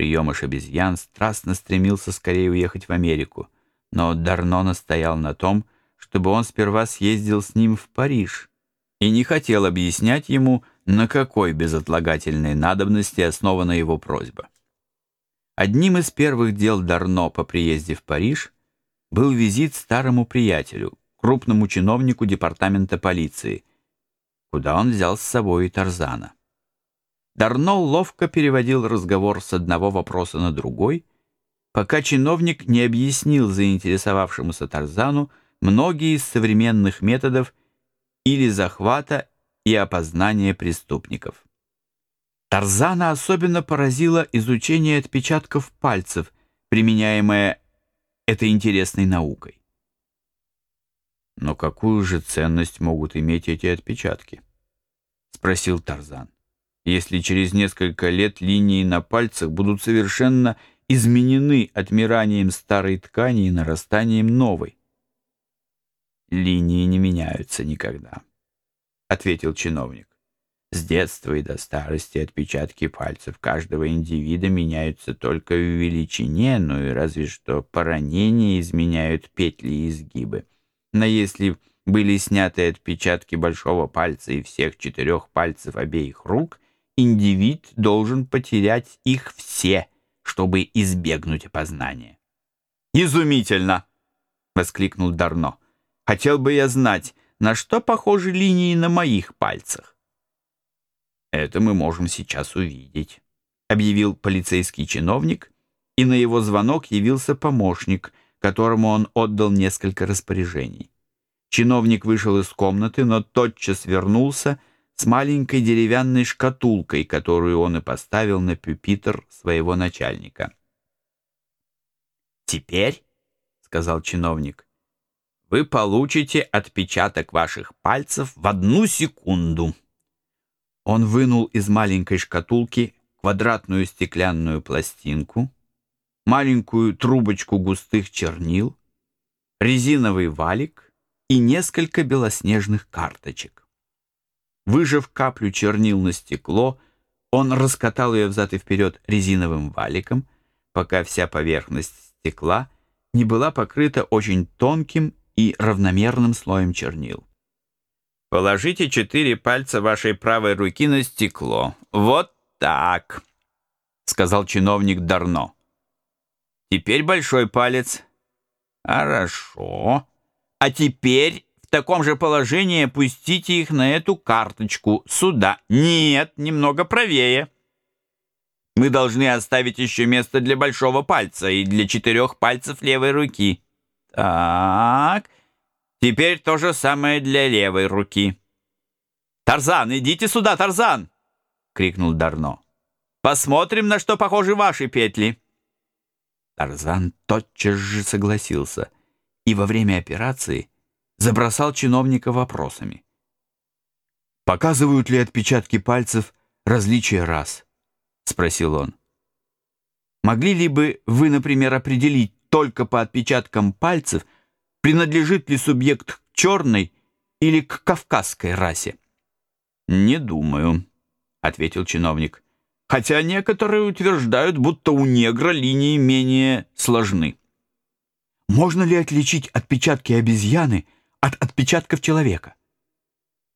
приемыш обезьян, страстно стремился скорее уехать в Америку, но Дарно настоял на том, чтобы он сперва съездил с ним в Париж и не хотел объяснять ему, на какой безотлагательной надобности основана его просьба. Одним из первых дел Дарно по приезде в Париж был визит старому приятелю, крупному чиновнику департамента полиции, куда он взял с собой и Тарзана. Дарно ловко переводил разговор с одного вопроса на другой, пока чиновник не объяснил заинтересовавшемуся Тарзану многие из современных методов или захвата и опознания преступников. Тарзана особенно поразило изучение отпечатков пальцев, применяемое этой интересной наукой. «Но какую же ценность могут иметь эти отпечатки?» — спросил Тарзан. «Если через несколько лет линии на пальцах будут совершенно изменены отмиранием старой ткани и нарастанием новой?» «Линии не меняются никогда», — ответил чиновник. С детства и до старости отпечатки пальцев каждого индивида меняются только в величине, ну и разве что по ранению изменяют петли и изгибы. Но если были сняты отпечатки большого пальца и всех четырех пальцев обеих рук, индивид должен потерять их все, чтобы избегнуть опознания. «Изумительно!» — воскликнул Дарно. «Хотел бы я знать, на что похожи линии на моих пальцах?» «Это мы можем сейчас увидеть», — объявил полицейский чиновник, и на его звонок явился помощник, которому он отдал несколько распоряжений. Чиновник вышел из комнаты, но тотчас вернулся с маленькой деревянной шкатулкой, которую он и поставил на пюпитр своего начальника. «Теперь», — сказал чиновник, — «вы получите отпечаток ваших пальцев в одну секунду». Он вынул из маленькой шкатулки квадратную стеклянную пластинку, маленькую трубочку густых чернил, резиновый валик и несколько белоснежных карточек. Выжав каплю чернил на стекло, он раскатал ее взад и вперед резиновым валиком, пока вся поверхность стекла не была покрыта очень тонким и равномерным слоем чернил. Положите четыре пальца вашей правой руки на стекло. Вот так, сказал чиновник Дарно. Теперь большой палец. Хорошо. А теперь таком же положении опустите их на эту карточку. Сюда. Нет, немного правее. Мы должны оставить еще место для большого пальца и для четырех пальцев левой руки. Так. Теперь то же самое для левой руки. «Тарзан, идите сюда, Тарзан!» — крикнул Дарно. «Посмотрим, на что похожи ваши петли!» Тарзан тотчас же согласился и во время операции забросал чиновника вопросами. «Показывают ли отпечатки пальцев различия рас?» — спросил он. «Могли ли бы вы, например, определить только по отпечаткам пальцев, принадлежит ли субъект к черной или к кавказской расе? Не думаю, ответил чиновник. Хотя некоторые утверждают, будто у негра линии менее сложны. Можно ли отличить отпечатки обезьяны от отпечатков человека?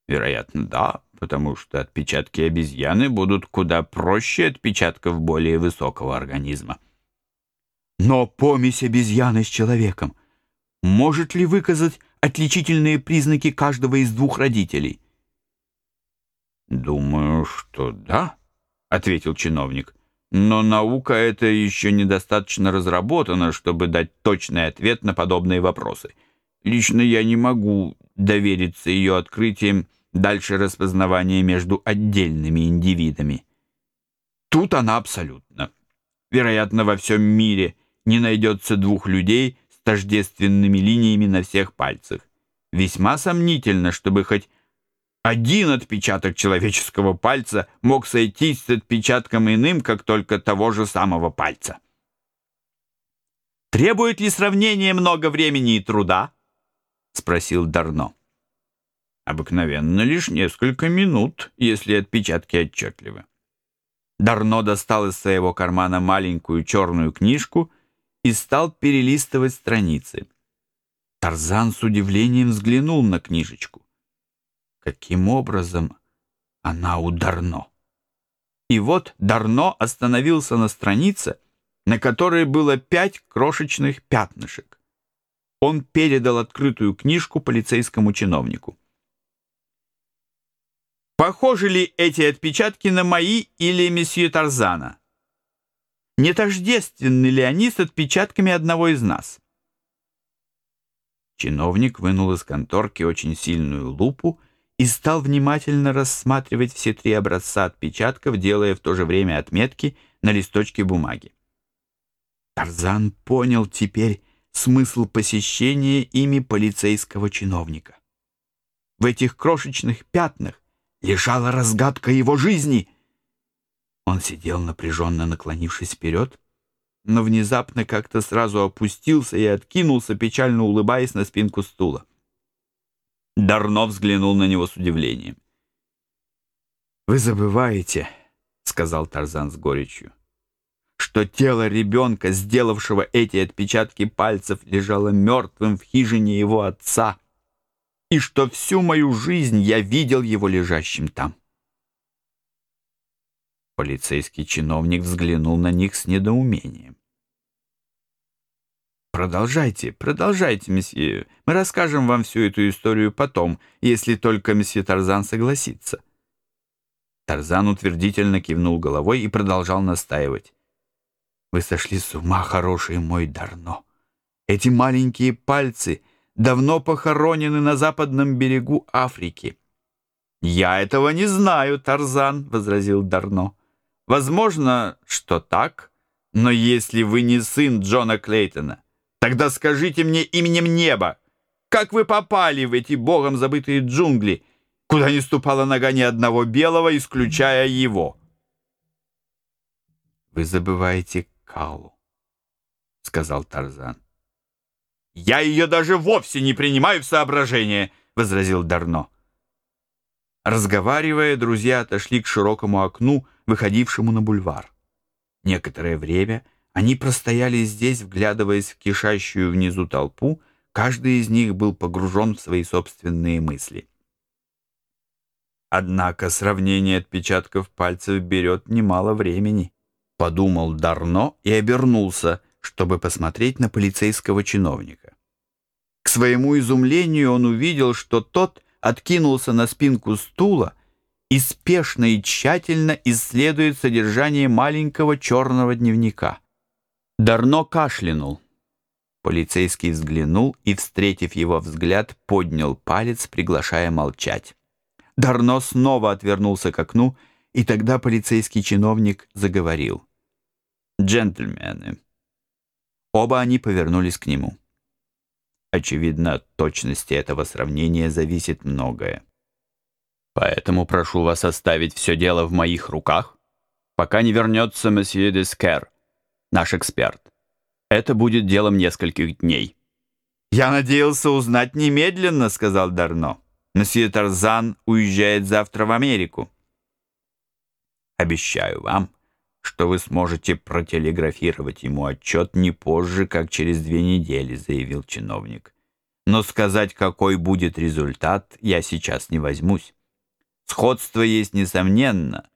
Вероятно, да, потому что отпечатки обезьяны будут куда проще отпечатков более высокого организма. Но помесь обезьяны с человеком может ли выказать отличительные признаки каждого из двух родителей? «Думаю, что да», — ответил чиновник. «Но наука эта еще недостаточно разработана, чтобы дать точный ответ на подобные вопросы. Лично я не могу довериться ее открытиям дальше распознавания между отдельными индивидами. Тут она абсолютно. Вероятно, во всем мире не найдется двух людей, тождественными линиями на всех пальцах. Весьма сомнительно, чтобы хоть один отпечаток человеческого пальца мог сойтись с отпечатком иным, как только того же самого пальца. «Требует ли сравнение много времени и труда?» — спросил Дарно. «Обыкновенно лишь несколько минут, если отпечатки отчетливы». Дарно достал из своего кармана маленькую черную книжку и стал перелистывать страницы. Тарзан с удивлением взглянул на книжечку. Каким образом она у Дарно? И вот Дарно остановился на странице, на которой было пять крошечных пятнышек. Он передал открытую книжку полицейскому чиновнику. Похожи ли эти отпечатки на мои или месье Тарзана? Не тождественны ли они с отпечатками одного из нас? Чиновник вынул из конторки очень сильную лупу и стал внимательно рассматривать все три образца отпечатков, делая в то же время отметки на листочке бумаги. Тарзан понял теперь смысл посещения ими полицейского чиновника. В этих крошечных пятнах лежала разгадка его жизни. Он сидел напряженно наклонившись вперед, но внезапно как-то сразу опустился и откинулся, печально улыбаясь на спинку стула. Дарно взглянул на него с удивлением. «Вы забываете, — сказал Тарзан с горечью, — что тело ребенка, сделавшего эти отпечатки пальцев, лежало мертвым в хижине его отца, и что всю мою жизнь я видел его лежащим там». Полицейский чиновник взглянул на них с недоумением. «Продолжайте, продолжайте, месье. Мы расскажем вам всю эту историю потом, если только месье Тарзан согласится». Тарзан утвердительно кивнул головой и продолжал настаивать. «Вы сошли с ума, хороший мой Дарно. Эти маленькие пальцы давно похоронены на западном берегу Африки». «Я этого не знаю, Тарзан», — возразил Дарно. «Возможно, что так, но если вы не сын Джона Клейтона, Тогда скажите мне именем неба, как вы попали в эти богом забытые джунгли, куда не ступала нога ни одного белого, исключая его? Вы забываете Калу, сказал Тарзан. Я ее даже вовсе не принимаю в соображение, возразил Дарно. Разговаривая, друзья отошли к широкому окну, выходившему на бульвар. Некоторое время они простояли здесь, вглядываясь в кишащую внизу толпу, каждый из них был погружен в свои собственные мысли. Однако сравнение отпечатков пальцев берет немало времени, подумал Дарно и обернулся, чтобы посмотреть на полицейского чиновника. К своему изумлению он увидел, что тот откинулся на спинку стула и спешно и тщательно исследует содержание маленького черного дневника. Дарно кашлянул. Полицейский взглянул и, встретив его взгляд, поднял палец, приглашая молчать. Дарно снова отвернулся к окну, и тогда полицейский чиновник заговорил. «Джентльмены». Оба они повернулись к нему. Очевидно, от точности этого сравнения зависит многое. Поэтому прошу вас оставить все дело в моих руках, пока не вернется месье Дескер наш эксперт. Это будет делом нескольких дней. «Я надеялся узнать немедленно», — сказал Дарно. «Месье Тарзан уезжает завтра в Америку». «Обещаю вам, что вы сможете протелеграфировать ему отчет не позже, как через две недели», — заявил чиновник. «Но сказать, какой будет результат, я сейчас не возьмусь. Сходство есть несомненно,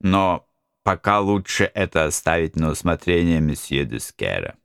но Пока лучше это оставить на усмотрение месье Дескера.